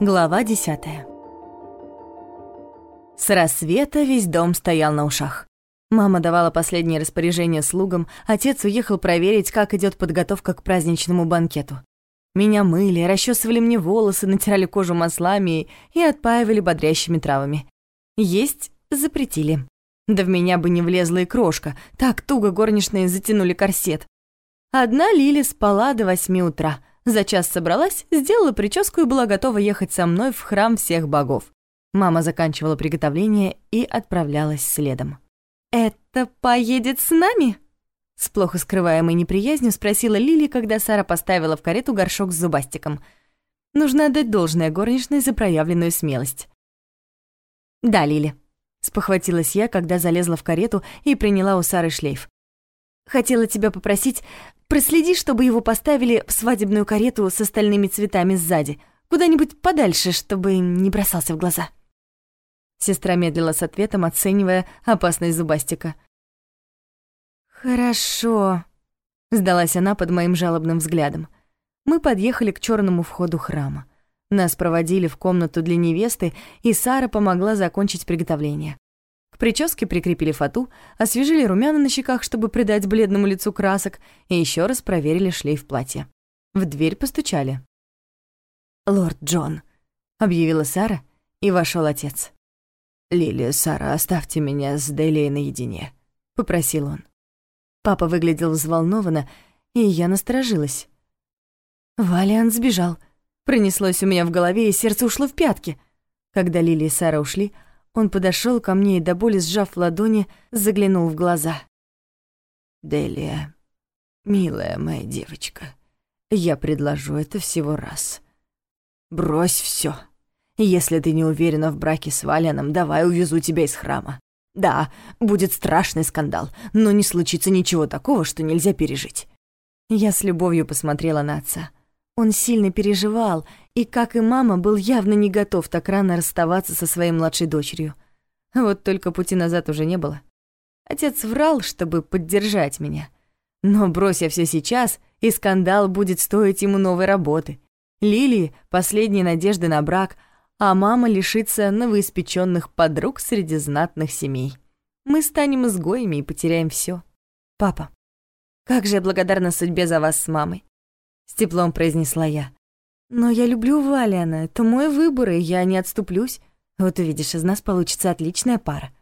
Глава десятая. С рассвета весь дом стоял на ушах. Мама давала последние распоряжения слугам, отец уехал проверить, как идет подготовка к праздничному банкету. Меня мыли, расчесывали мне волосы, натирали кожу маслами и отпаивали бодрящими травами. Есть запретили. Да в меня бы не влезла и крошка, так туго горничные затянули корсет. Одна Лили спала до восьми утра. За час собралась, сделала прическу и была готова ехать со мной в храм всех богов. Мама заканчивала приготовление и отправлялась следом. «Это поедет с нами?» С плохо скрываемой неприязнью спросила Лили, когда Сара поставила в карету горшок с зубастиком. Нужно отдать должное горничной за проявленную смелость. «Да, Лили», — спохватилась я, когда залезла в карету и приняла у Сары шлейф. «Хотела тебя попросить, проследи, чтобы его поставили в свадебную карету с остальными цветами сзади, куда-нибудь подальше, чтобы не бросался в глаза». Сестра медлила с ответом, оценивая опасность зубастика. «Хорошо», — сдалась она под моим жалобным взглядом. Мы подъехали к черному входу храма. Нас проводили в комнату для невесты, и Сара помогла закончить приготовление. К прическе прикрепили фату, освежили румяна на щеках, чтобы придать бледному лицу красок, и еще раз проверили шлейф платья. В дверь постучали. «Лорд Джон», — объявила Сара, и вошел отец. «Лилия, Сара, оставьте меня с Делией наедине», — попросил он. Папа выглядел взволнованно, и я насторожилась. Валиан сбежал. Пронеслось у меня в голове, и сердце ушло в пятки. Когда Лили и Сара ушли, он подошел ко мне и до боли сжав ладони, заглянул в глаза. «Делия, милая моя девочка, я предложу это всего раз. Брось все. Если ты не уверена в браке с Валяном, давай увезу тебя из храма. Да, будет страшный скандал, но не случится ничего такого, что нельзя пережить». Я с любовью посмотрела на отца. Он сильно переживал, и, как и мама, был явно не готов так рано расставаться со своей младшей дочерью. Вот только пути назад уже не было. Отец врал, чтобы поддержать меня. Но брось я все сейчас, и скандал будет стоить ему новой работы. Лилии — последней надежды на брак — а мама лишится новоиспеченных подруг среди знатных семей. Мы станем изгоями и потеряем все. Папа, как же я благодарна судьбе за вас с мамой. С теплом произнесла я. Но я люблю Валиана, это мой выбор, и я не отступлюсь. Вот увидишь, из нас получится отличная пара.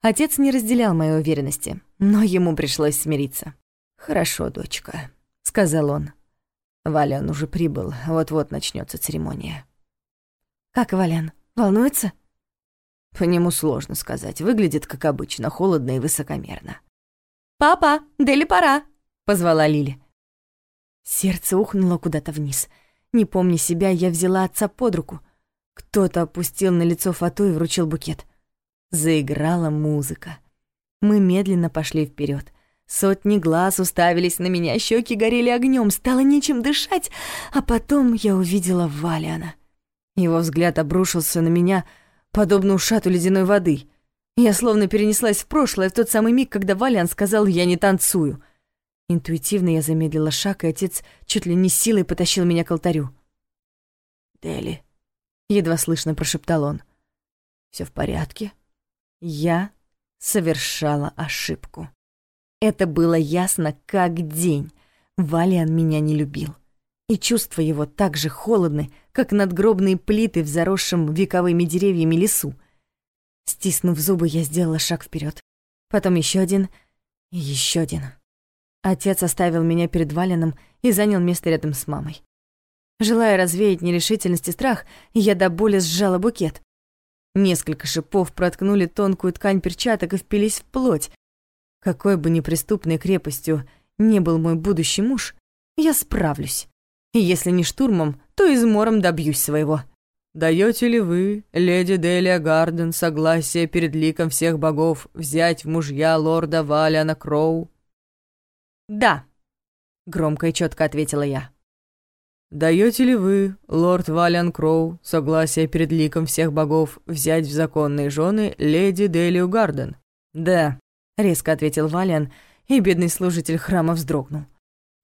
Отец не разделял моей уверенности, но ему пришлось смириться. «Хорошо, дочка», — сказал он. Валян уже прибыл, вот-вот начнется церемония. «Как Валян? Волнуется?» По нему сложно сказать. Выглядит, как обычно, холодно и высокомерно. «Папа, Дели пора!» — позвала Лили. Сердце ухнуло куда-то вниз. Не помня себя, я взяла отца под руку. Кто-то опустил на лицо фату и вручил букет. Заиграла музыка. Мы медленно пошли вперед. Сотни глаз уставились на меня, щеки горели огнем, стало нечем дышать, а потом я увидела Валиана — его взгляд обрушился на меня, подобно ушату ледяной воды. Я словно перенеслась в прошлое, в тот самый миг, когда Валиан сказал «я не танцую». Интуитивно я замедлила шаг, и отец чуть ли не силой потащил меня к алтарю. «Дели», — едва слышно прошептал он, — «всё в порядке?» Я совершала ошибку. Это было ясно как день. Валиан меня не любил и чувства его так же холодны, как надгробные плиты в заросшем вековыми деревьями лесу. Стиснув зубы, я сделала шаг вперед, потом еще один и еще один. Отец оставил меня перед Валеном и занял место рядом с мамой. Желая развеять нерешительность и страх, я до боли сжала букет. Несколько шипов проткнули тонкую ткань перчаток и впились в плоть. Какой бы неприступной крепостью не был мой будущий муж, я справлюсь. И если не штурмом, то измором добьюсь своего. Даете ли вы, леди Делия Гарден, согласие перед ликом всех богов взять в мужья лорда Валиана Кроу?» «Да», — громко и четко ответила я. «Даете ли вы, лорд Валиан Кроу, согласие перед ликом всех богов взять в законные жены леди Делию Гарден?» «Да», — резко ответил Валиан, и бедный служитель храма вздрогнул.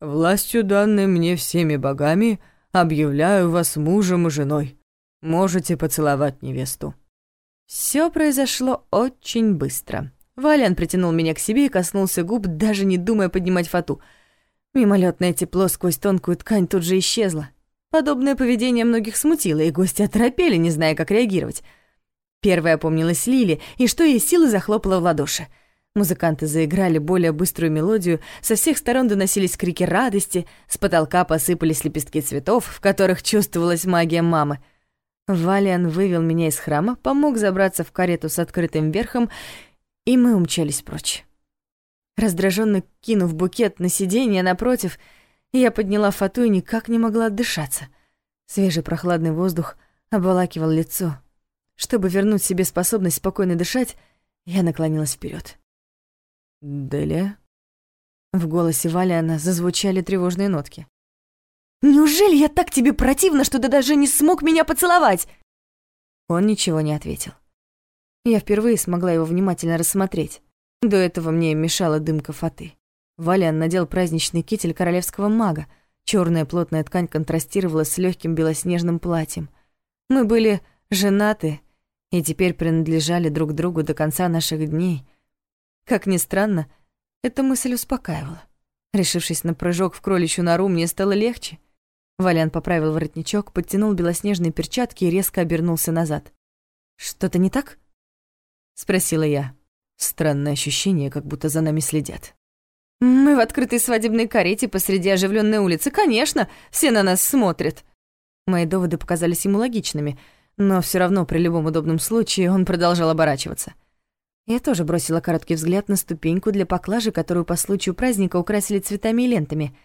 Властью, данной мне всеми богами, Объявляю вас мужем и женой. Можете поцеловать невесту». Все произошло очень быстро. Валиан притянул меня к себе и коснулся губ, даже не думая поднимать фату. Мимолетное тепло сквозь тонкую ткань тут же исчезло. Подобное поведение многих смутило, и гости оторопели, не зная, как реагировать. Первая опомнилась Лили, и что ей силы захлопала в ладоши. Музыканты заиграли более быструю мелодию, со всех сторон доносились крики радости, с потолка посыпались лепестки цветов, в которых чувствовалась магия мамы. Валиан вывел меня из храма, помог забраться в карету с открытым верхом, и мы умчались прочь. Раздраженно кинув букет на сиденье напротив, я подняла фату и никак не могла отдышаться. Свежий прохладный воздух обволакивал лицо. Чтобы вернуть себе способность спокойно дышать, я наклонилась вперед. «Делия?» В голосе Валиана зазвучали тревожные нотки. «Неужели я так тебе противна, что ты даже не смог меня поцеловать?» Он ничего не ответил. Я впервые смогла его внимательно рассмотреть. До этого мне мешала дымка фаты. Валиан надел праздничный китель королевского мага. Черная плотная ткань контрастировала с легким белоснежным платьем. Мы были женаты и теперь принадлежали друг другу до конца наших дней. Как ни странно, эта мысль успокаивала. Решившись на прыжок в кроличью нору, мне стало легче. Валян поправил воротничок, подтянул белоснежные перчатки и резко обернулся назад. «Что-то не так?» — спросила я. Странное ощущение, как будто за нами следят. «Мы в открытой свадебной карете посреди оживленной улицы. Конечно, все на нас смотрят». Мои доводы показались ему логичными, но все равно при любом удобном случае он продолжал оборачиваться. Я тоже бросила короткий взгляд на ступеньку для поклажи, которую по случаю праздника украсили цветами и лентами.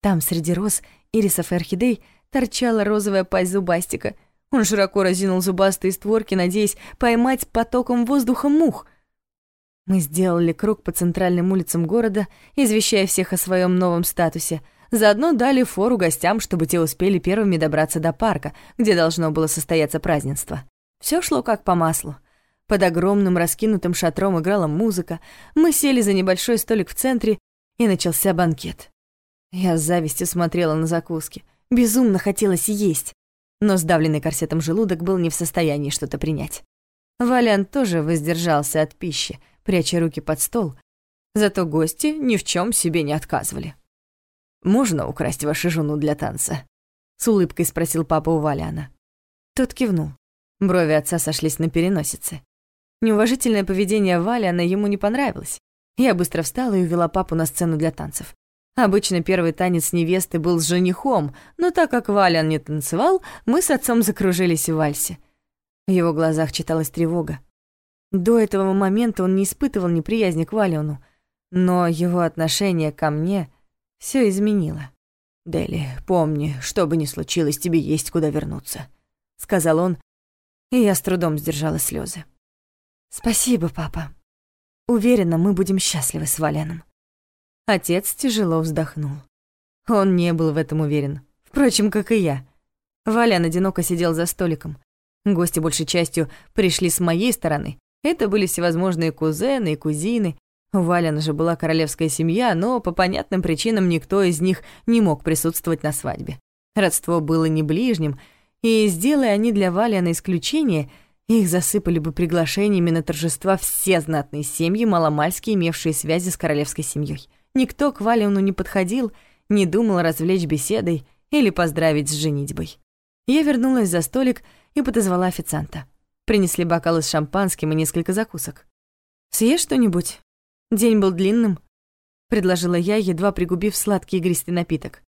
Там, среди роз, ирисов и орхидей, торчала розовая пасть зубастика. Он широко разинул зубастые створки, надеясь поймать потоком воздуха мух. Мы сделали круг по центральным улицам города, извещая всех о своем новом статусе. Заодно дали фору гостям, чтобы те успели первыми добраться до парка, где должно было состояться празднество. Все шло как по маслу. Под огромным раскинутым шатром играла музыка, мы сели за небольшой столик в центре, и начался банкет. Я с завистью смотрела на закуски. Безумно хотелось есть, но сдавленный корсетом желудок был не в состоянии что-то принять. Валян тоже воздержался от пищи, пряча руки под стол, зато гости ни в чем себе не отказывали. «Можно украсть вашу жену для танца?» — с улыбкой спросил папа у Валяна. Тот кивнул. Брови отца сошлись на переносице. Неуважительное поведение Вали она ему не понравилось. Я быстро встала и увела папу на сцену для танцев. Обычно первый танец невесты был с женихом, но так как Валян не танцевал, мы с отцом закружились в вальсе. В его глазах читалась тревога. До этого момента он не испытывал неприязни к Валиону, но его отношение ко мне все изменило. «Дели, помни, что бы ни случилось, тебе есть куда вернуться», — сказал он, и я с трудом сдержала слезы. «Спасибо, папа. Уверена, мы будем счастливы с Валеном». Отец тяжело вздохнул. Он не был в этом уверен. Впрочем, как и я. Валян одиноко сидел за столиком. Гости большей частью пришли с моей стороны. Это были всевозможные кузены и кузины. У Валяна же была королевская семья, но по понятным причинам никто из них не мог присутствовать на свадьбе. Родство было не ближним, и, сделая они для Валяна исключение — их засыпали бы приглашениями на торжества все знатные семьи, маломальски имевшие связи с королевской семьей. Никто к Валиону не подходил, не думал развлечь беседой или поздравить с женитьбой. Я вернулась за столик и подозвала официанта. Принесли бокалы с шампанским и несколько закусок. «Съешь что-нибудь? День был длинным», — предложила я, едва пригубив сладкий игристый напиток.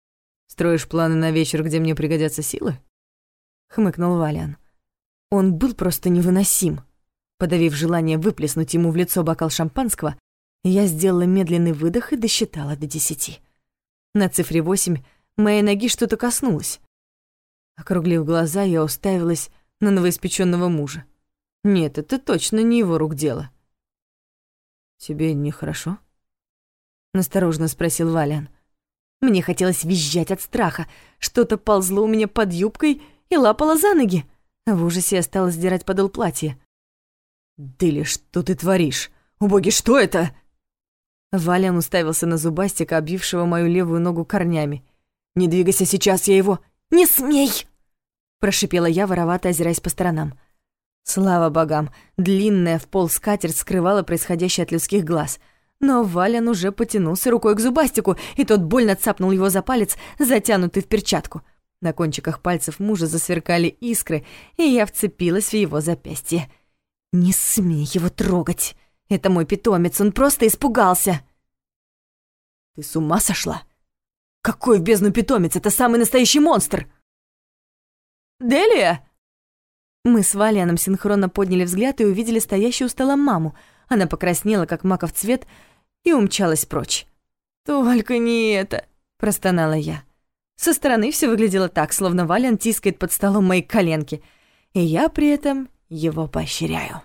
«Строишь планы на вечер, где мне пригодятся силы?» — хмыкнул Валиан. Он был просто невыносим. Подавив желание выплеснуть ему в лицо бокал шампанского, я сделала медленный выдох и досчитала до десяти. На цифре восемь моей ноги что-то коснулось. Округлив глаза, я уставилась на новоиспечённого мужа. Нет, это точно не его рук дело. «Тебе нехорошо?» — настороженно спросил Валян. Мне хотелось визжать от страха. Что-то ползло у меня под юбкой и лапало за ноги. В ужасе я стала сдирать подол платья. «Дыли, что ты творишь? Убоги, что это?» Валян уставился на зубастика, обвившего мою левую ногу корнями. «Не двигайся сейчас, я его...» Не смей!» Прошипела я, воровато озираясь по сторонам. Слава богам, длинная в пол скатерть скрывала происходящее от людских глаз. Но Валян уже потянулся рукой к зубастику, и тот больно цапнул его за палец, затянутый в перчатку. На кончиках пальцев мужа засверкали искры, и я вцепилась в его запястье. «Не смей его трогать! Это мой питомец, он просто испугался!» «Ты с ума сошла? Какой в бездну питомец? Это самый настоящий монстр!» «Делия!» Мы с Валианом синхронно подняли взгляд и увидели стоящую у стола маму. Она покраснела, как маков цвет, и умчалась прочь. «Только не это!» — простонала я. Со стороны все выглядело так, словно Валиан тискает под столом мои коленки, и я при этом его поощряю.